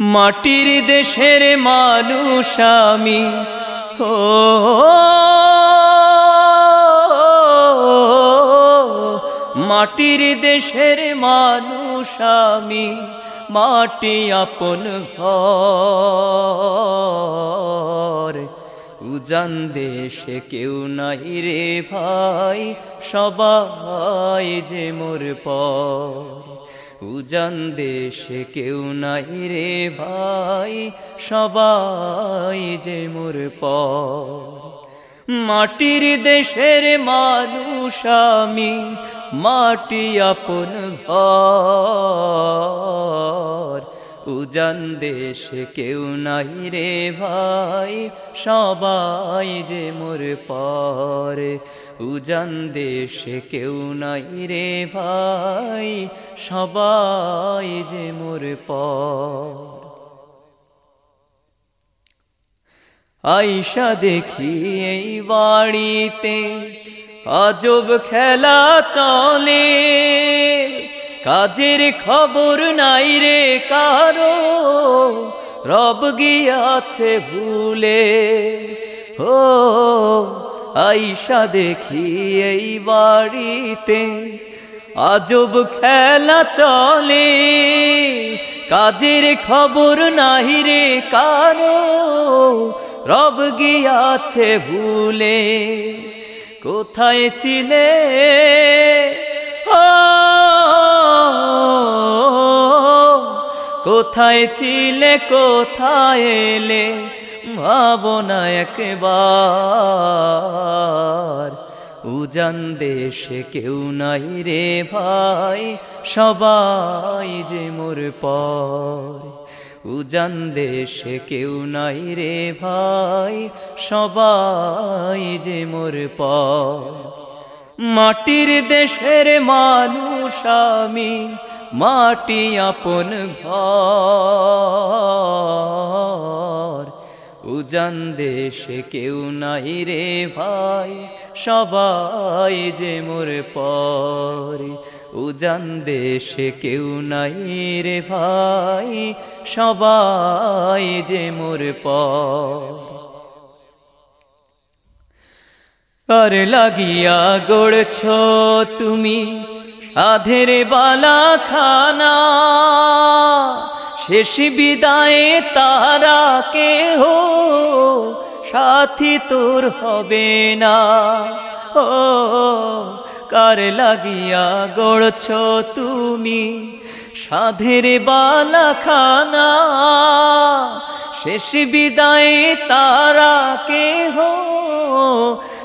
মাটির দেশের মানুষ আমি। ও, মাটির দেশের মানুষ আমি। মাটি আপন উজান দেশে কেউ নাই রে ভাই, সবাই যে মোর পর। উজান দেশে কেউ নাই রে ভাই, সবাই যে মোর পর। মাটির দেশের মানুষ আমি, মাটি আপন ঘর। উজান দেশে কেউ নাই রে ভাই, সবাই যে মোর পর। উজান দেশে কেউ নাই রে ভাই, সবাই যে মোর পর। আইসা দেখি এই বাড়িতে আজব খেলা চলে। কাজের খবর নাই রে কারও। রব গিয়াছে ভুলে। ও আইসা দেখি এই বাড়িতে। আজব খেলা চলে। কাজের খবর নাই রে কারও। রব গিয়াছে ভুলে। কোথায় ছিলে? কোথায় ছিলে, কোথায় এলে? ভাবনা একবার। উজান দেশে কেউ নাই রে ভাই, সবাই যে মোর পর। উজান দেশে কেউ নাই রে ভাই, সবাই যে মোর পর। মাটির দেশের মানুষ আমি মাটি আপন ঘর। উজান দেশে কেউ নাই রে ভাই, সবাই যে মোর পর। উজান দেশে কেউ নাই রে ভাই, সবাই যে মোর পর। আর লাগিয়া গড়ছ তুমি সাধের বালা খানা শেষ বিদায়ে তারা কেহ সাথী তোর হবে না। ও, কার লাগিয়া গড়ছ তুমি সাধের বালা খানা শেষ বিদায়ে তারা কেহ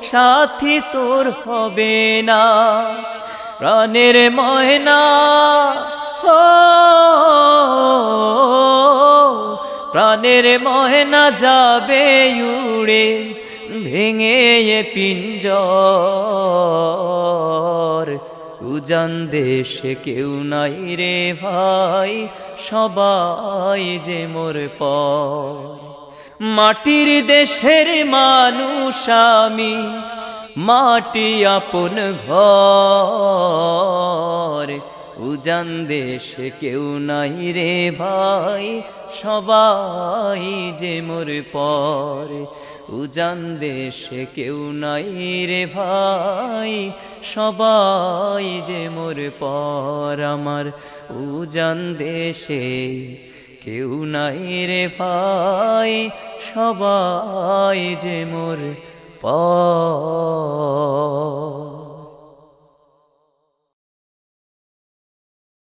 সাথী তোর হবে না। প্রাণের ময়না। ও, প্রাণের ময়না যাবে উড়ে, ভেঙে পিঞ্জর। উজান দেশে কেউ নাই রে ভাই, সবাই যে মোর পর। মাটির দেশের মানুষ আমি মাটি আপন ঘর। উজান দেশে কেউ নাই রে ভাই, সবাই যে মোর পর। উজান দেশে কেউ নাই রে ভাই, সবাই যে মোর পর। আমার উজান দেশে কেউ নাই রে ভাই, সবাই যে মোর পর